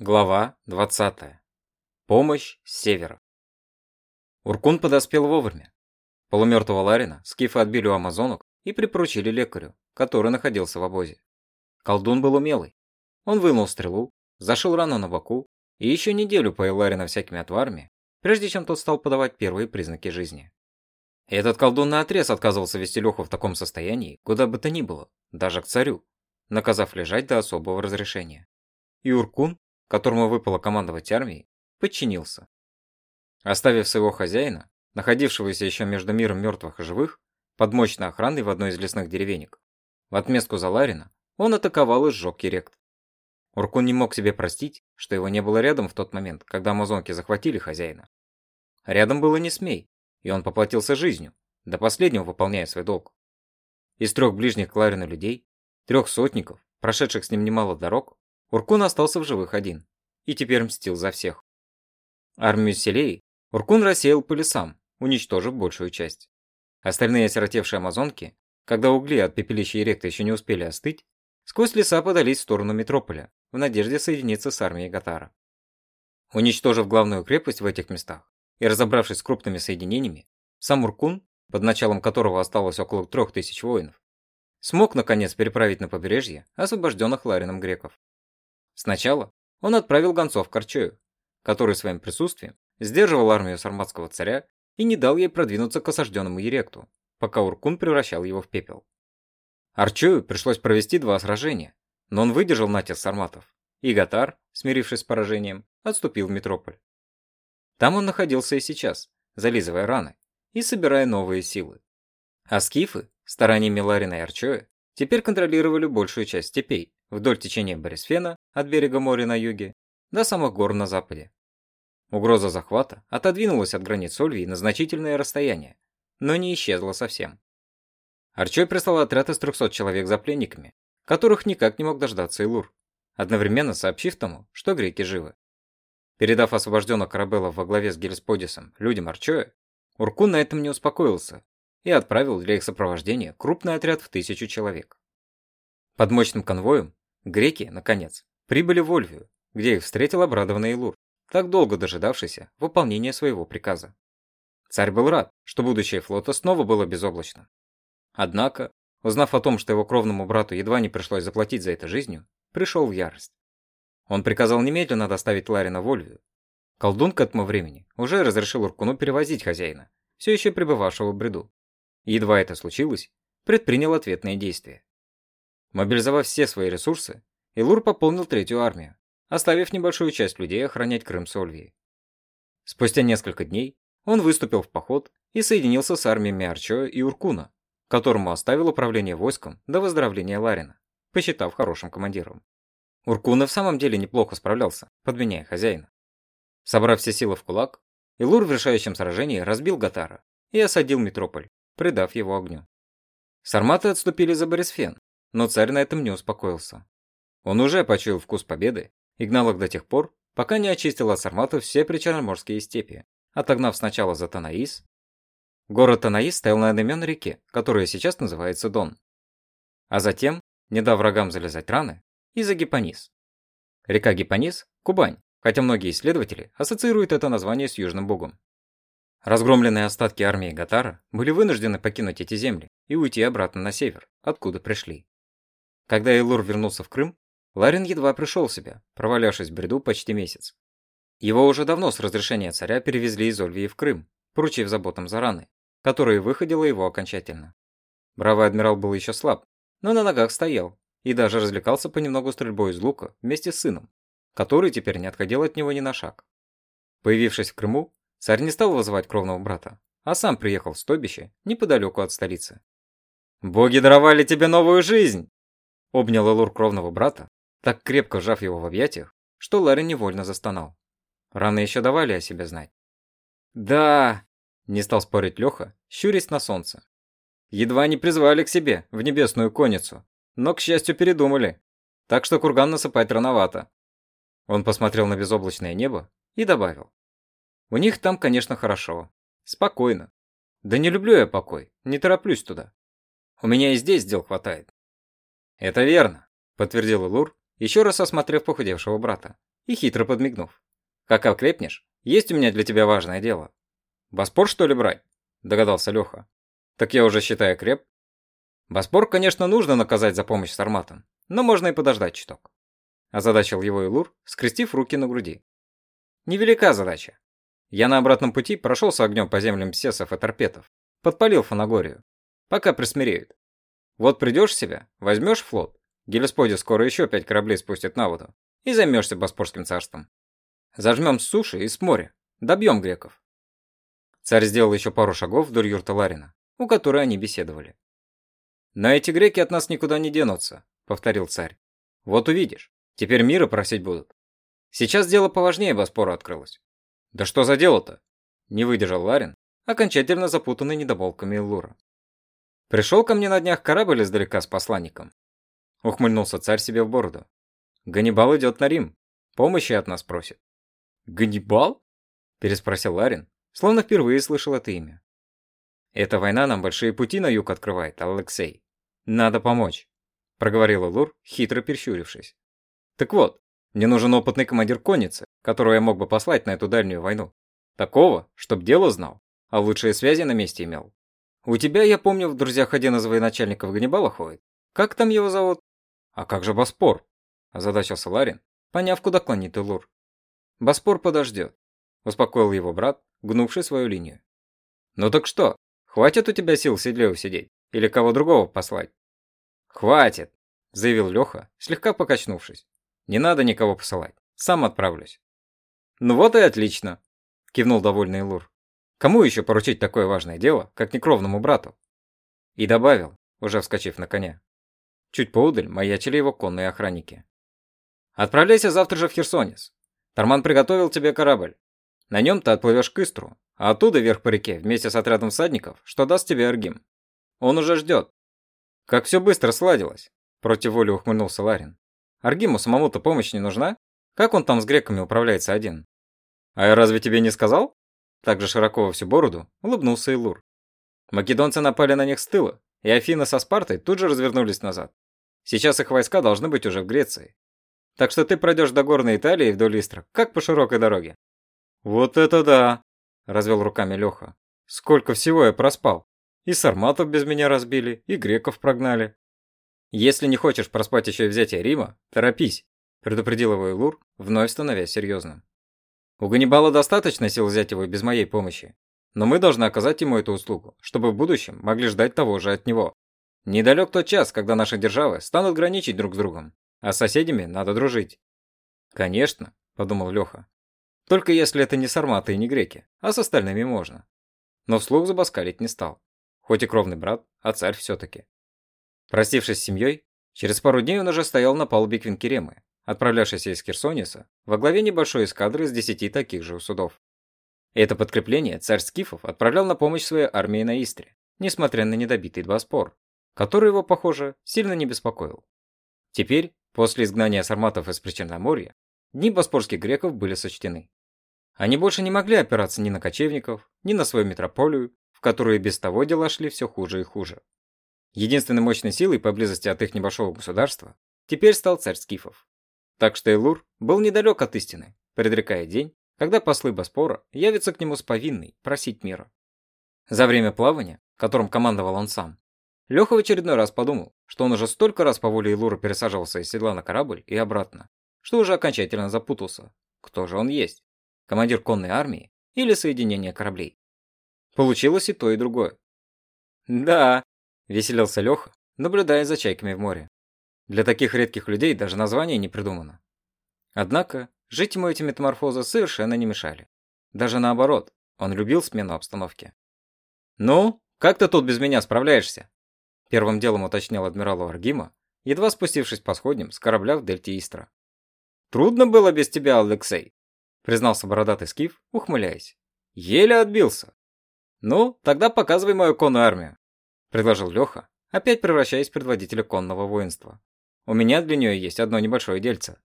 Глава 20. Помощь с севера. Уркун подоспел вовремя. Полумертвого Ларина скифы отбили у амазонок и припоручили лекарю, который находился в обозе. Колдун был умелый. Он вынул стрелу, зашил рану на боку и еще неделю поил Ларина всякими отварами, прежде чем тот стал подавать первые признаки жизни. Этот колдун наотрез отказывался вести Леху в таком состоянии, куда бы то ни было, даже к царю, наказав лежать до особого разрешения. И Уркун которому выпало командовать армией, подчинился. Оставив своего хозяина, находившегося еще между миром мертвых и живых, под мощной охраной в одной из лесных деревенек, в отместку за Ларина он атаковал и сжег Ерект. Уркун не мог себе простить, что его не было рядом в тот момент, когда амазонки захватили хозяина. Рядом было не смей, и он поплатился жизнью, до последнего выполняя свой долг. Из трех ближних к Ларину людей, трех сотников, прошедших с ним немало дорог, Уркун остался в живых один и теперь мстил за всех. Армию селей Уркун рассеял по лесам, уничтожив большую часть. Остальные осиротевшие амазонки, когда угли от пепелища Эректа еще не успели остыть, сквозь леса подались в сторону метрополя, в надежде соединиться с армией Гатара. Уничтожив главную крепость в этих местах и разобравшись с крупными соединениями, сам Уркун, под началом которого осталось около трех тысяч воинов, смог наконец переправить на побережье освобожденных Ларином греков. Сначала он отправил гонцов к Арчою, который своим присутствием сдерживал армию сарматского царя и не дал ей продвинуться к осажденному Еректу, пока Уркун превращал его в пепел. Арчою пришлось провести два сражения, но он выдержал натиск сарматов, и Гатар, смирившись с поражением, отступил в метрополь. Там он находился и сейчас, зализывая раны и собирая новые силы. А скифы, стараниями Ларина и Арчоя, теперь контролировали большую часть степей, вдоль течения Борисфена от берега моря на юге до самых гор на западе. Угроза захвата отодвинулась от границ Ольвии на значительное расстояние, но не исчезла совсем. Арчой прислал отряд из 300 человек за пленниками, которых никак не мог дождаться Илур, одновременно сообщив тому, что греки живы. Передав освобожденных корабелов во главе с Гельсподисом людям Арчоя, Уркун на этом не успокоился и отправил для их сопровождения крупный отряд в тысячу человек. Под мощным конвоем Греки, наконец, прибыли в Ольвию, где их встретил обрадованный Илур, так долго дожидавшийся выполнения своего приказа. Царь был рад, что будущее флота снова было безоблачным. Однако, узнав о том, что его кровному брату едва не пришлось заплатить за это жизнью, пришел в ярость. Он приказал немедленно доставить Ларина в Ольвию. Колдун к этому времени уже разрешил Уркуну перевозить хозяина, все еще пребывавшего в бреду. едва это случилось, предпринял ответные действия. Мобилизовав все свои ресурсы, Илур пополнил третью армию, оставив небольшую часть людей охранять Крым с. Спустя несколько дней он выступил в поход и соединился с армиями Арчоя и Уркуна, которому оставил управление войском до выздоровления Ларина, посчитав хорошим командиром. Уркуна в самом деле неплохо справлялся, подменяя хозяина. Собрав все силы в кулак, Илур в решающем сражении разбил Гатара и осадил Метрополь, придав его огню. Сарматы отступили за Борисфен, но царь на этом не успокоился. Он уже почуял вкус победы и гнал их до тех пор, пока не очистил от сарматов все причерноморские степи, отогнав сначала за Танаис. Город Танаис стоял на одноименной реке, которая сейчас называется Дон. А затем, не дав врагам залезать раны, и за Гипонис. Река Гипонис – Кубань, хотя многие исследователи ассоциируют это название с Южным Богом. Разгромленные остатки армии Гатара были вынуждены покинуть эти земли и уйти обратно на север, откуда пришли. Когда Эйлур вернулся в Крым, Ларин едва пришел в себя, провалявшись в бреду почти месяц. Его уже давно с разрешения царя перевезли из Ольвии в Крым, поручив заботам за раны, которые выходило его окончательно. Бравый адмирал был еще слаб, но на ногах стоял и даже развлекался понемногу стрельбой из лука вместе с сыном, который теперь не отходил от него ни на шаг. Появившись в Крыму, царь не стал вызывать кровного брата, а сам приехал в стойбище неподалеку от столицы. «Боги даровали тебе новую жизнь!» Обнял Элур кровного брата, так крепко сжав его в объятиях, что Ларри невольно застонал. Раны еще давали о себе знать. «Да!» – не стал спорить Леха, щурясь на солнце. «Едва не призвали к себе, в небесную конницу, но, к счастью, передумали. Так что курган насыпать рановато». Он посмотрел на безоблачное небо и добавил. «У них там, конечно, хорошо. Спокойно. Да не люблю я покой, не тороплюсь туда. У меня и здесь дел хватает. «Это верно», – подтвердил Илур, еще раз осмотрев похудевшего брата, и хитро подмигнув. «Как окрепнешь, есть у меня для тебя важное дело». «Боспор, что ли, брать?» – догадался Леха. «Так я уже считаю креп». «Боспор, конечно, нужно наказать за помощь с арматом, но можно и подождать чуток». Озадачил его Илур, скрестив руки на груди. «Невелика задача. Я на обратном пути прошел с огнем по землям сесов и торпетов, подпалил Фанагорию, пока присмиреют. Вот придешь в себя, возьмешь флот, Гелесподи скоро еще пять кораблей спустит на воду, и займешься Боспорским царством. Зажмем с суши и с моря, добьем греков. Царь сделал еще пару шагов вдоль юрта Ларина, у которой они беседовали. «Но эти греки от нас никуда не денутся», — повторил царь. «Вот увидишь, теперь мира просить будут. Сейчас дело поважнее Боспора открылось». «Да что за дело-то?» — не выдержал Ларин, окончательно запутанный недомолвками Лура. «Пришел ко мне на днях корабль издалека с посланником». Ухмыльнулся царь себе в бороду. «Ганнибал идет на Рим. Помощи от нас просит». «Ганнибал?» – переспросил Ларин, словно впервые слышал это имя. «Эта война нам большие пути на юг открывает, Алексей. Надо помочь», – проговорил Лур, хитро перещурившись. «Так вот, мне нужен опытный командир конницы, которого я мог бы послать на эту дальнюю войну. Такого, чтоб дело знал, а лучшие связи на месте имел. У тебя, я помню, в друзьях один из военачальников Ганнибала ходит. Как там его зовут? А как же Боспор? Озадачился Ларин, поняв, куда клонит Илур. Боспор подождет. Успокоил его брат, гнувший свою линию. Ну так что, хватит у тебя сил в седле усидеть? Или кого другого послать? Хватит, заявил Леха, слегка покачнувшись. Не надо никого посылать, сам отправлюсь. Ну вот и отлично, кивнул довольный Лур. Кому еще поручить такое важное дело, как некровному брату? И добавил, уже вскочив на коня. Чуть поудаль маячили его конные охранники. Отправляйся завтра же в Херсонес. Тарман приготовил тебе корабль. На нем ты отплывешь к Истру, а оттуда вверх по реке вместе с отрядом всадников, что даст тебе Аргим. Он уже ждет. Как все быстро сладилось, против воли ухмыльнулся Ларин. Аргиму самому-то помощь не нужна? Как он там с греками управляется один? А я разве тебе не сказал? Также широко во всю бороду, улыбнулся Илур. Македонцы напали на них с тыла, и Афины со Спартой тут же развернулись назад. Сейчас их войска должны быть уже в Греции. Так что ты пройдешь до горной Италии вдоль Истра, как по широкой дороге. Вот это да, развел руками Леха. Сколько всего я проспал. И сарматов без меня разбили, и греков прогнали. Если не хочешь проспать еще и взятие Рима, торопись, предупредил его Илур, вновь становясь серьезным. У Ганнибала достаточно сил взять его без моей помощи, но мы должны оказать ему эту услугу, чтобы в будущем могли ждать того же от него. Недалек тот час, когда наши державы станут граничить друг с другом, а с соседями надо дружить. Конечно, подумал Леха. Только если это не сарматы и не греки, а с остальными можно. Но вслух забаскалить не стал. Хоть и кровный брат, а царь все-таки. Простившись с семьей, через пару дней он уже стоял на палубе Квинкеремы, отправлявшийся из Херсониса во главе небольшой эскадры из десяти таких же судов. Это подкрепление царь Скифов отправлял на помощь своей армии на Истре, несмотря на недобитый Боспор, который его, похоже, сильно не беспокоил. Теперь, после изгнания сарматов из Причерноморья, дни боспорских греков были сочтены. Они больше не могли опираться ни на кочевников, ни на свою метрополию, в которую без того дела шли все хуже и хуже. Единственной мощной силой поблизости от их небольшого государства теперь стал царь Скифов. Так что Элур был недалек от истины, предрекая день, когда послы Боспора явятся к нему с повинной просить мира. За время плавания, которым командовал он сам, Леха в очередной раз подумал, что он уже столько раз по воле Элура пересаживался из седла на корабль и обратно, что уже окончательно запутался. Кто же он есть? Командир конной армии или соединение кораблей? Получилось и то, и другое. «Да», – веселился Леха, наблюдая за чайками в море. Для таких редких людей даже название не придумано. Однако, жить ему эти метаморфозы совершенно не мешали. Даже наоборот, он любил смену обстановки. «Ну, как ты тут без меня справляешься?» Первым делом уточнил адмирал Аргима, едва спустившись по сходням с корабля в дельте Истра. «Трудно было без тебя, Алексей», признался бородатый скиф, ухмыляясь. «Еле отбился». «Ну, тогда показывай мою конную армию», предложил Леха, опять превращаясь в предводителя конного воинства. У меня для нее есть одно небольшое дельце.